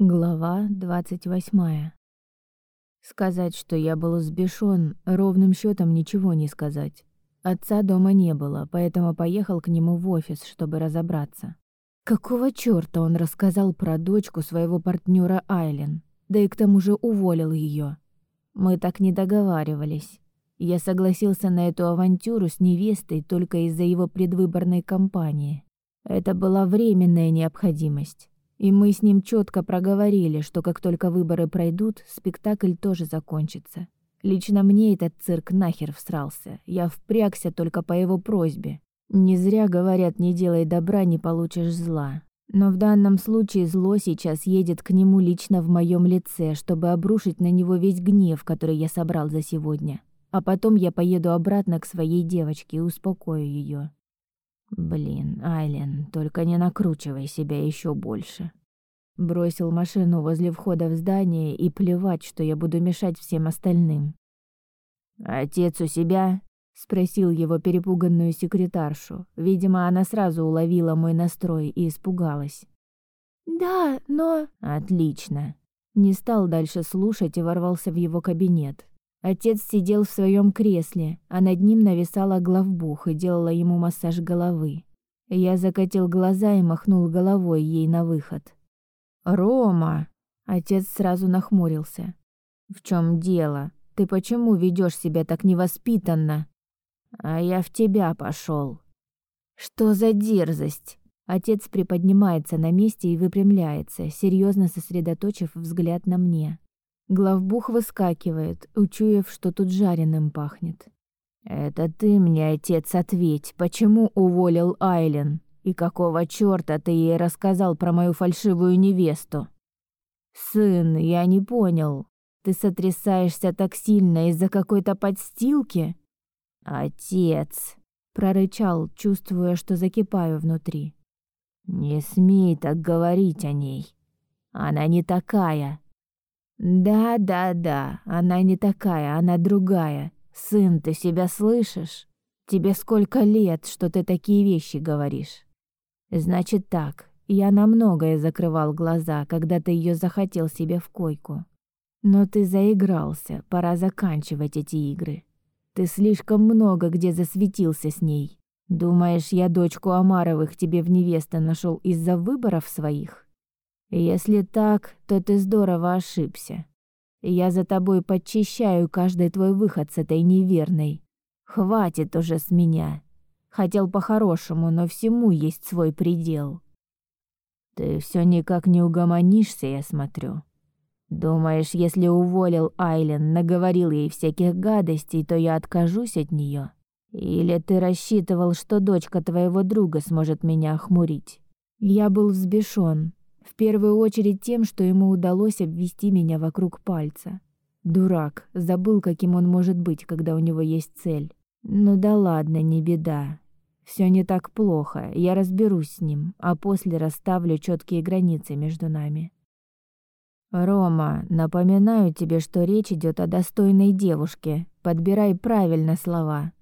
Глава 28. Сказать, что я был взбешён, ровным счётом ничего не сказать. Отца дома не было, поэтому поехал к нему в офис, чтобы разобраться. Какого чёрта он рассказал про дочку своего партнёра Айлен, да и к тому же уволил её? Мы так не договаривались. Я согласился на эту авантюру с невестой только из-за его предвыборной кампании. Это была временная необходимость. И мы с ним четко проговорили, что как только выборы пройдут, спектакль тоже закончится. Лично мне этот цирк нахер всрался. Я впрягся только по его просьбе. Не зря говорят, не делай добра, не получишь зла. Но в данном случае зло сейчас едет к нему лично в моем лице, чтобы обрушить на него весь гнев, который я собрал за сегодня. А потом я поеду обратно к своей девочке и успокою ее. Блин, Айлен, только не накручивай себя еще больше. Бросил машину возле входа в здание и плевать, что я буду мешать всем остальным. Отец у себя? спросил его перепуганную секретаршу. Видимо, она сразу уловила мой настрой и испугалась. Да, но Отлично. Не стал дальше слушать и ворвался в его кабинет. Отец сидел в своем кресле, а над ним нависала главбух и делала ему массаж головы. Я закатил глаза и махнул головой ей на выход. «Рома!» Отец сразу нахмурился. «В чем дело? Ты почему ведешь себя так невоспитанно?» «А я в тебя пошел. «Что за дерзость?» Отец приподнимается на месте и выпрямляется, серьезно сосредоточив взгляд на мне. Главбух выскакивает, учуяв, что тут жареным пахнет. «Это ты мне, отец, ответь, почему уволил Айлен? И какого чёрта ты ей рассказал про мою фальшивую невесту?» «Сын, я не понял. Ты сотрясаешься так сильно из-за какой-то подстилки?» «Отец!» — прорычал, чувствуя, что закипаю внутри. «Не смей так говорить о ней. Она не такая. «Да-да-да, она не такая, она другая. Сын, ты себя слышишь? Тебе сколько лет, что ты такие вещи говоришь?» «Значит так, я на многое закрывал глаза, когда ты ее захотел себе в койку. Но ты заигрался, пора заканчивать эти игры. Ты слишком много где засветился с ней. Думаешь, я дочку Амаровых тебе в невесты нашел из-за выборов своих?» Если так, то ты здорово ошибся. Я за тобой подчищаю каждый твой выход с этой неверной. Хватит уже с меня. Хотел по-хорошему, но всему есть свой предел. Ты все никак не угомонишься, я смотрю. Думаешь, если уволил Айлен, наговорил ей всяких гадостей, то я откажусь от нее? Или ты рассчитывал, что дочка твоего друга сможет меня охмурить? Я был взбешен, в первую очередь тем, что ему удалось обвести меня вокруг пальца. Дурак, забыл, каким он может быть, когда у него есть цель. Ну да ладно, не беда. Все не так плохо, я разберусь с ним, а после расставлю четкие границы между нами. Рома, напоминаю тебе, что речь идет о достойной девушке. Подбирай правильно слова.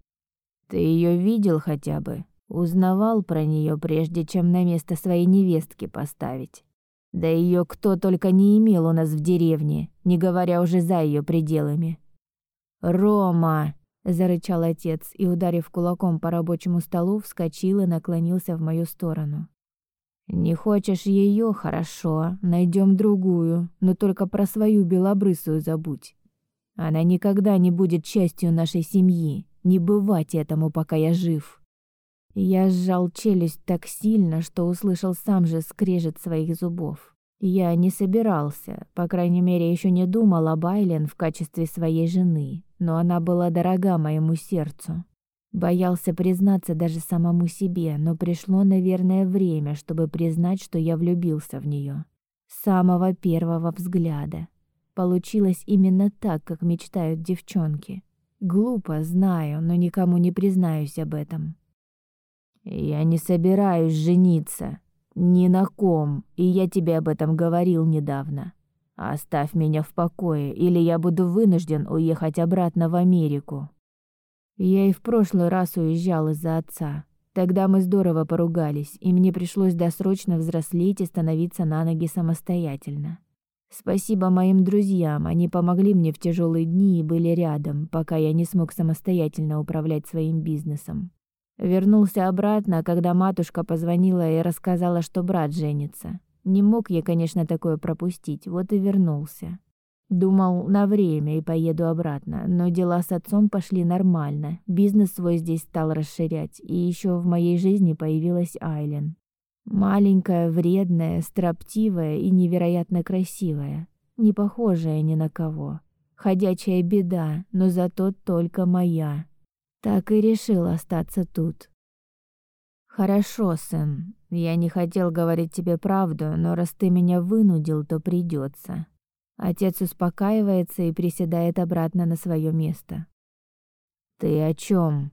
Ты ее видел хотя бы? Узнавал про нее прежде, чем на место своей невестки поставить? Да ее кто только не имел у нас в деревне, не говоря уже за ее пределами. «Рома!» — зарычал отец и, ударив кулаком по рабочему столу, вскочил и наклонился в мою сторону. «Не хочешь ее? Хорошо, найдем другую, но только про свою белобрысую забудь. Она никогда не будет частью нашей семьи, не бывать этому, пока я жив». Я сжал челюсть так сильно, что услышал сам же скрежет своих зубов. Я не собирался, по крайней мере, еще не думал об Айлен в качестве своей жены, но она была дорога моему сердцу. Боялся признаться даже самому себе, но пришло, наверное, время, чтобы признать, что я влюбился в нее. С самого первого взгляда. Получилось именно так, как мечтают девчонки. Глупо, знаю, но никому не признаюсь об этом. Я не собираюсь жениться. Ни на ком, и я тебе об этом говорил недавно. Оставь меня в покое, или я буду вынужден уехать обратно в Америку. Я и в прошлый раз уезжал из-за отца. Тогда мы здорово поругались, и мне пришлось досрочно взрослеть и становиться на ноги самостоятельно. Спасибо моим друзьям, они помогли мне в тяжелые дни и были рядом, пока я не смог самостоятельно управлять своим бизнесом. Вернулся обратно, когда матушка позвонила и рассказала, что брат женится. Не мог я, конечно, такое пропустить, вот и вернулся. Думал на время и поеду обратно, но дела с отцом пошли нормально. Бизнес свой здесь стал расширять, и еще в моей жизни появилась Айлен. Маленькая, вредная, строптивая и невероятно красивая, не похожая ни на кого. Ходячая беда, но зато только моя. Так и решил остаться тут. Хорошо, сын. Я не хотел говорить тебе правду, но раз ты меня вынудил, то придется. Отец успокаивается и приседает обратно на свое место. Ты о чем?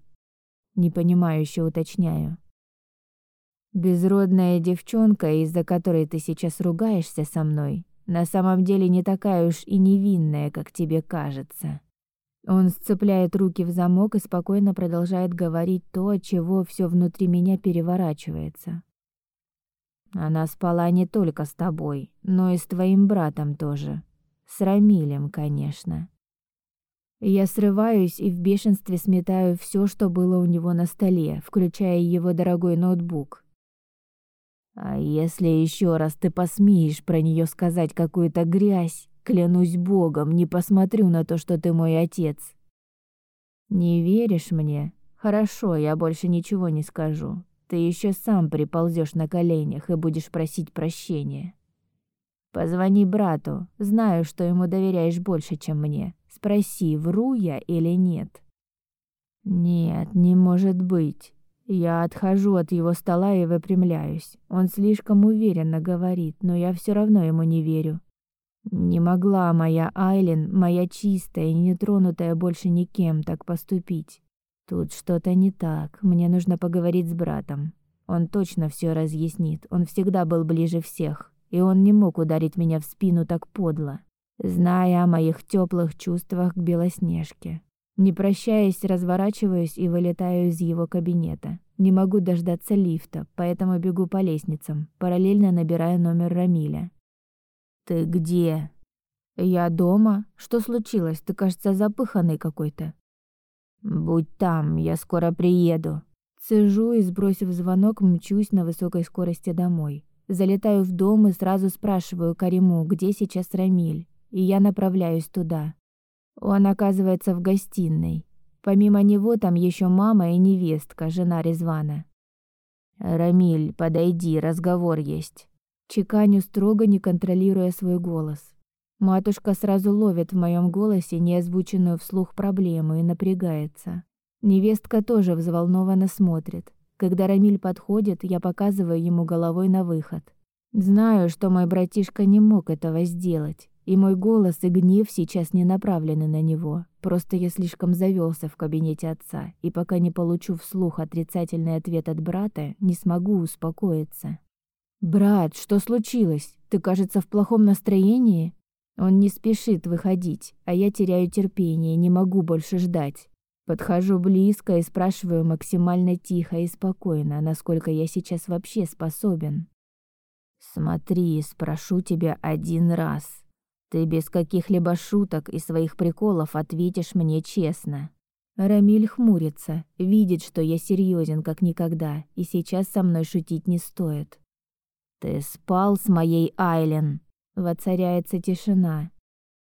Непонимающе уточняю. Безродная девчонка, из-за которой ты сейчас ругаешься со мной, на самом деле не такая уж и невинная, как тебе кажется. Он сцепляет руки в замок и спокойно продолжает говорить то, от чего все внутри меня переворачивается. Она спала не только с тобой, но и с твоим братом тоже. С Рамилем, конечно. Я срываюсь и в бешенстве сметаю все, что было у него на столе, включая его дорогой ноутбук. А если еще раз ты посмеешь про нее сказать какую-то грязь, клянусь богом, не посмотрю на то, что ты мой отец. Не веришь мне? Хорошо, я больше ничего не скажу. Ты еще сам приползешь на коленях и будешь просить прощения. Позвони брату. Знаю, что ему доверяешь больше, чем мне. Спроси, вру я или нет. Нет, не может быть. Я отхожу от его стола и выпрямляюсь. Он слишком уверенно говорит, но я все равно ему не верю. Не могла моя Айлен, моя чистая и нетронутая больше никем так поступить. Тут что-то не так. Мне нужно поговорить с братом. Он точно все разъяснит. Он всегда был ближе всех, и он не мог ударить меня в спину так подло, зная о моих теплых чувствах к Белоснежке. Не прощаясь, разворачиваюсь и вылетаю из его кабинета. Не могу дождаться лифта, поэтому бегу по лестницам, параллельно набирая номер Рамиля. «Ты где?» «Я дома. Что случилось? Ты, кажется, запыханный какой-то». «Будь там, я скоро приеду». Сижу и, сбросив звонок, мчусь на высокой скорости домой. Залетаю в дом и сразу спрашиваю Кариму, где сейчас Рамиль, и я направляюсь туда. Он оказывается в гостиной. Помимо него там еще мама и невестка, жена Резвана. «Рамиль, подойди, разговор есть». Чеканю строго, не контролируя свой голос. Матушка сразу ловит в моем голосе неозвученную вслух проблему и напрягается. Невестка тоже взволнованно смотрит. Когда Рамиль подходит, я показываю ему головой на выход. Знаю, что мой братишка не мог этого сделать. И мой голос и гнев сейчас не направлены на него. Просто я слишком завелся в кабинете отца, и пока не получу вслух отрицательный ответ от брата, не смогу успокоиться. «Брат, что случилось? Ты, кажется, в плохом настроении?» Он не спешит выходить, а я теряю терпение, не могу больше ждать. Подхожу близко и спрашиваю максимально тихо и спокойно, насколько я сейчас вообще способен. «Смотри, спрошу тебя один раз. Ты без каких-либо шуток и своих приколов ответишь мне честно. Рамиль хмурится, видит, что я серьезен как никогда, и сейчас со мной шутить не стоит. Ты спал с моей Айлен? Воцаряется тишина.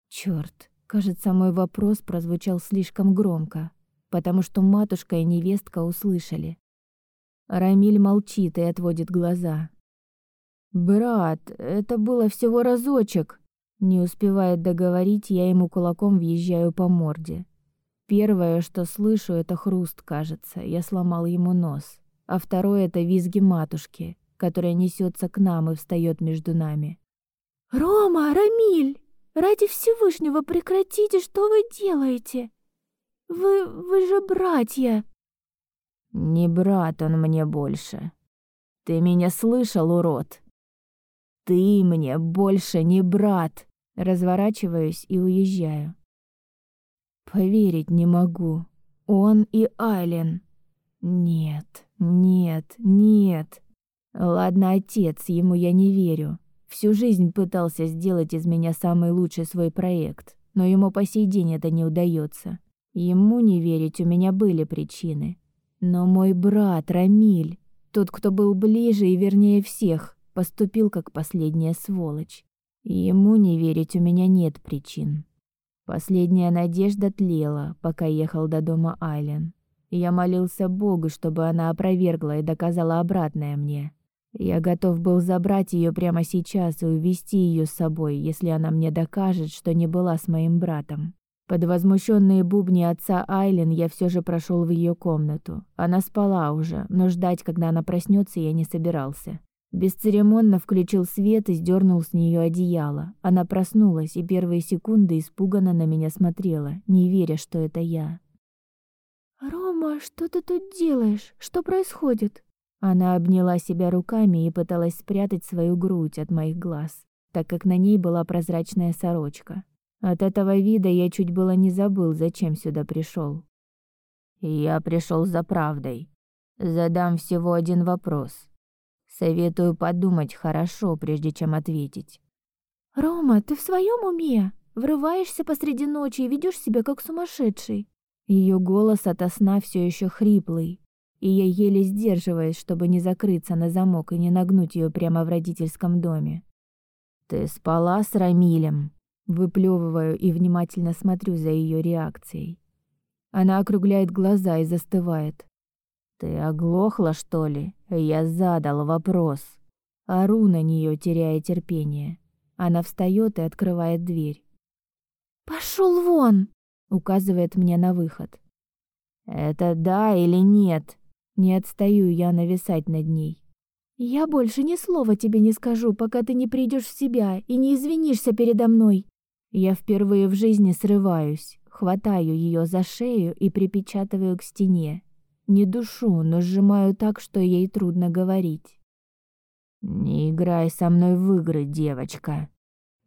Чёрт, кажется, мой вопрос прозвучал слишком громко, потому что матушка и невестка услышали. Рамиль молчит и отводит глаза. Брат, это было всего разочек, не успевает договорить, я ему кулаком въезжаю по морде. Первое, что слышу, это хруст, кажется. Я сломал ему нос. А второе это визги матушки, которая несется к нам и встает между нами. Рома, Рамиль, ради Всевышнего прекратите, что вы делаете? Вы вы же братья. Не брат он мне больше. Ты меня слышал, урод? Ты мне больше не брат. Разворачиваюсь и уезжаю. Поверить не могу. Он и Айлен. Нет, нет, нет. Ладно, отец, ему я не верю. Всю жизнь пытался сделать из меня самый лучший свой проект, но ему по сей день это не удается. Ему не верить у меня были причины. Но мой брат Рамиль, тот, кто был ближе и вернее всех, поступил как последняя сволочь. Ему не верить у меня нет причин. Последняя надежда тлела, пока ехал до дома Айлен. Я молился Богу, чтобы она опровергла и доказала обратное мне. Я готов был забрать ее прямо сейчас и увезти ее с собой, если она мне докажет, что не была с моим братом. Под возмущенные бубни отца Айлен я все же прошел в ее комнату. Она спала уже, но ждать, когда она проснется, я не собирался. Бесцеремонно включил свет и сдернул с нее одеяло. Она проснулась и первые секунды испуганно на меня смотрела, не веря, что это я. «Рома, что ты тут делаешь? Что происходит?» Она обняла себя руками и пыталась спрятать свою грудь от моих глаз, так как на ней была прозрачная сорочка. От этого вида я чуть было не забыл, зачем сюда пришел. Я пришел за правдой. Задам всего один вопрос. Советую подумать хорошо, прежде чем ответить. Рома, ты в своем уме? Врываешься посреди ночи и ведешь себя как сумасшедший. Ее голос ото сна все еще хриплый, и я еле сдерживаюсь, чтобы не закрыться на замок и не нагнуть ее прямо в родительском доме. Ты спала с Рамилем? Выплевываю и внимательно смотрю за ее реакцией. Она округляет глаза и застывает. Ты оглохла, что ли? Я задал вопрос. Ору на нее, теряя терпение. Она встает и открывает дверь. Пошел вон, указывает мне на выход. Это да или нет? Не отстаю я нависать над ней. Я больше ни слова тебе не скажу, пока ты не придешь в себя и не извинишься передо мной. Я впервые в жизни срываюсь, хватаю ее за шею и припечатываю к стене. Не душу, но сжимаю так, что ей трудно говорить. Не играй со мной в игры, девочка.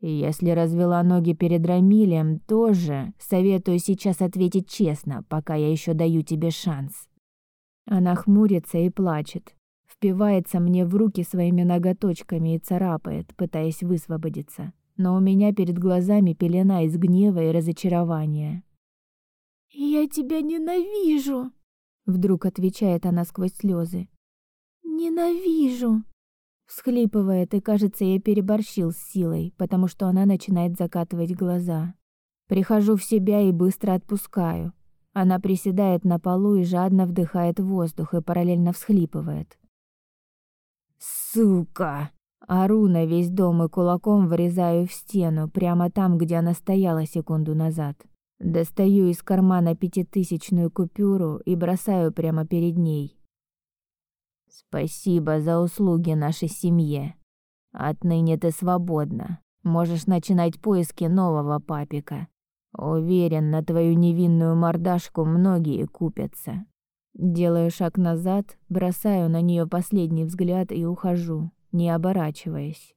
Если развела ноги перед Рамилем, тоже советую сейчас ответить честно, пока я еще даю тебе шанс. Она хмурится и плачет, впивается мне в руки своими ноготочками и царапает, пытаясь высвободиться. Но у меня перед глазами пелена из гнева и разочарования. «Я тебя ненавижу!» Вдруг отвечает она сквозь слезы. «Ненавижу!» Всхлипывает, и кажется, я переборщил с силой, потому что она начинает закатывать глаза. Прихожу в себя и быстро отпускаю. Она приседает на полу и жадно вдыхает воздух и параллельно всхлипывает. «Сука!» Ору на весь дом и кулаком врезаю в стену, прямо там, где она стояла секунду назад. Достаю из кармана пятитысячную купюру и бросаю прямо перед ней. «Спасибо за услуги нашей семье. Отныне ты свободна. Можешь начинать поиски нового папика. Уверен, на твою невинную мордашку многие купятся. Делаю шаг назад, бросаю на нее последний взгляд и ухожу, не оборачиваясь.